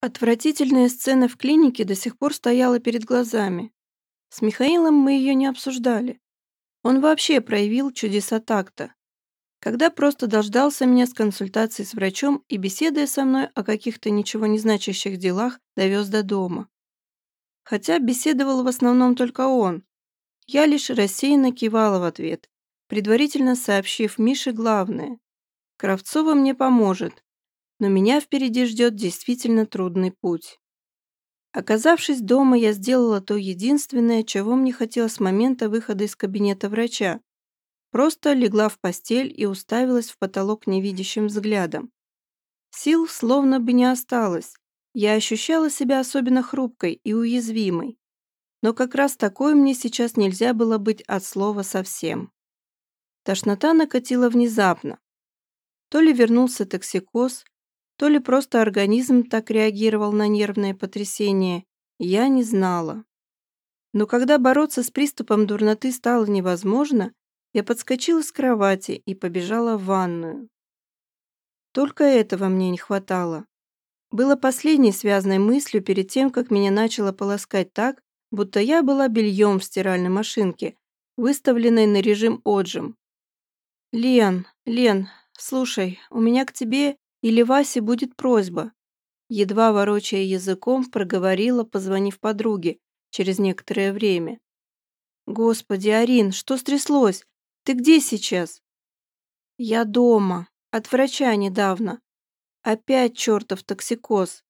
Отвратительная сцена в клинике до сих пор стояла перед глазами. С Михаилом мы ее не обсуждали. Он вообще проявил чудеса такта. Когда просто дождался меня с консультацией с врачом и, беседуя со мной о каких-то ничего не значащих делах, довез до дома. Хотя беседовал в основном только он. Я лишь рассеянно кивала в ответ, предварительно сообщив Мише главное. Кравцова мне поможет, но меня впереди ждет действительно трудный путь. Оказавшись дома, я сделала то единственное, чего мне хотелось с момента выхода из кабинета врача. Просто легла в постель и уставилась в потолок невидящим взглядом. Сил словно бы не осталось. Я ощущала себя особенно хрупкой и уязвимой. Но как раз такой мне сейчас нельзя было быть от слова совсем. Тошнота накатила внезапно. То ли вернулся токсикоз, то ли просто организм так реагировал на нервное потрясение, я не знала. Но когда бороться с приступом дурноты стало невозможно, я подскочила с кровати и побежала в ванную. Только этого мне не хватало. Было последней связанной мыслью перед тем, как меня начало полоскать так, будто я была бельем в стиральной машинке, выставленной на режим отжим. «Лен, Лен, слушай, у меня к тебе или Васе будет просьба?» Едва ворочая языком, проговорила, позвонив подруге через некоторое время. «Господи, Арин, что стряслось? Ты где сейчас?» «Я дома. От врача недавно. Опять чертов токсикоз».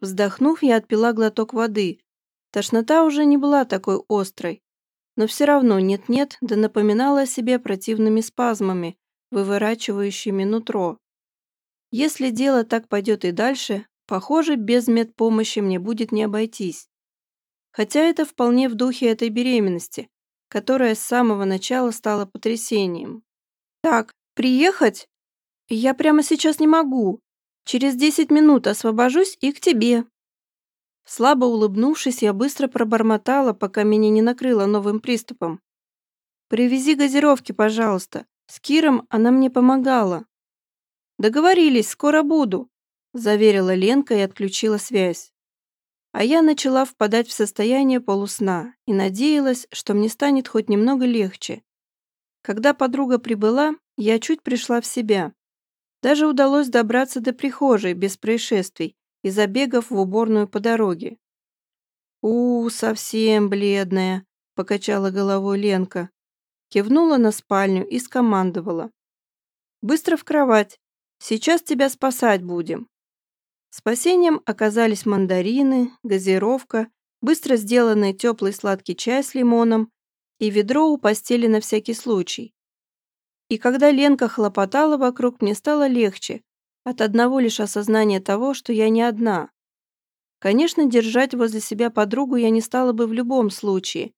Вздохнув, я отпила глоток воды. Тошнота уже не была такой острой, но все равно нет-нет, да напоминала о себе противными спазмами, выворачивающими нутро. Если дело так пойдет и дальше, похоже, без медпомощи мне будет не обойтись. Хотя это вполне в духе этой беременности, которая с самого начала стала потрясением. «Так, приехать? Я прямо сейчас не могу. Через десять минут освобожусь и к тебе». Слабо улыбнувшись, я быстро пробормотала, пока меня не накрыло новым приступом. «Привези газировки, пожалуйста. С Киром она мне помогала». «Договорились, скоро буду», – заверила Ленка и отключила связь. А я начала впадать в состояние полусна и надеялась, что мне станет хоть немного легче. Когда подруга прибыла, я чуть пришла в себя. Даже удалось добраться до прихожей без происшествий и забегав в уборную по дороге. «У, совсем бледная», – покачала головой Ленка. Кивнула на спальню и скомандовала. «Быстро в кровать, Сейчас тебя спасать будем». Спасением оказались мандарины, газировка, быстро сделанный теплый сладкий чай с лимоном и ведро у постели на всякий случай. И когда Ленка хлопотала вокруг, мне стало легче от одного лишь осознания того, что я не одна. Конечно, держать возле себя подругу я не стала бы в любом случае,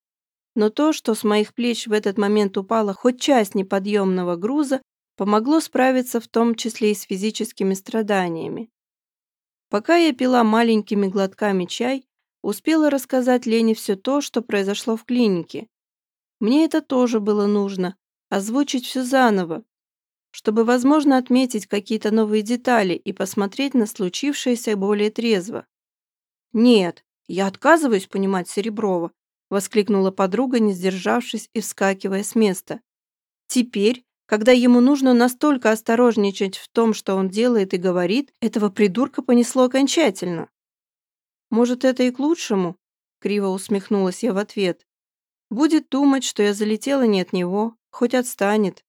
но то, что с моих плеч в этот момент упала хоть часть неподъемного груза, помогло справиться в том числе и с физическими страданиями. Пока я пила маленькими глотками чай, успела рассказать Лене все то, что произошло в клинике. Мне это тоже было нужно, озвучить все заново, чтобы, возможно, отметить какие-то новые детали и посмотреть на случившееся более трезво. «Нет, я отказываюсь понимать Сереброва», воскликнула подруга, не сдержавшись и вскакивая с места. «Теперь когда ему нужно настолько осторожничать в том, что он делает и говорит, этого придурка понесло окончательно. «Может, это и к лучшему?» — криво усмехнулась я в ответ. «Будет думать, что я залетела не от него, хоть отстанет».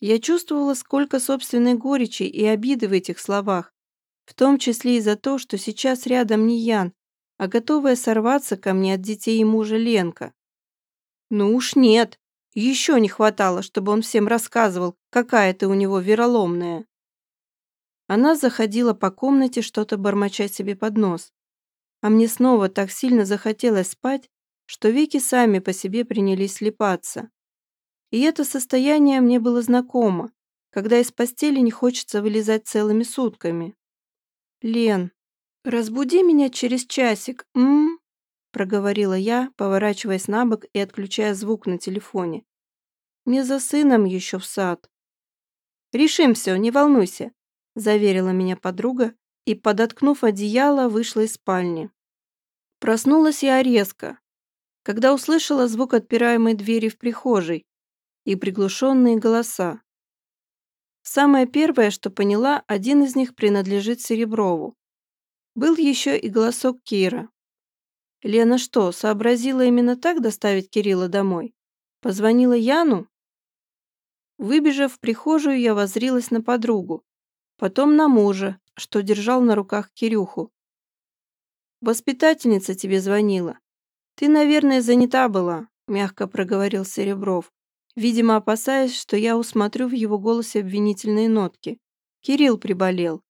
Я чувствовала, сколько собственной горечи и обиды в этих словах, в том числе и за то, что сейчас рядом не Ян, а готовая сорваться ко мне от детей и мужа Ленка. «Ну уж нет», еще не хватало, чтобы он всем рассказывал, какая ты у него вероломная. Она заходила по комнате, что-то бормоча себе под нос. А мне снова так сильно захотелось спать, что веки сами по себе принялись слепаться. И это состояние мне было знакомо, когда из постели не хочется вылезать целыми сутками. «Лен, разбуди меня через часик, м?» Проговорила я, поворачиваясь на бок и отключая звук на телефоне. «Мне за сыном еще в сад». «Решим все, не волнуйся», – заверила меня подруга, и, подоткнув одеяло, вышла из спальни. Проснулась я резко, когда услышала звук отпираемой двери в прихожей и приглушенные голоса. Самое первое, что поняла, один из них принадлежит Сереброву. Был еще и голосок Кира. Лена что, сообразила именно так доставить Кирилла домой? Позвонила Яну? Выбежав в прихожую, я возрилась на подругу, потом на мужа, что держал на руках Кирюху. «Воспитательница тебе звонила. Ты, наверное, занята была», — мягко проговорил Серебров, видимо, опасаясь, что я усмотрю в его голосе обвинительные нотки. «Кирилл приболел.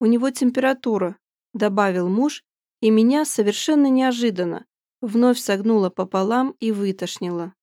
У него температура», — добавил муж, и меня совершенно неожиданно вновь согнуло пополам и вытошнило.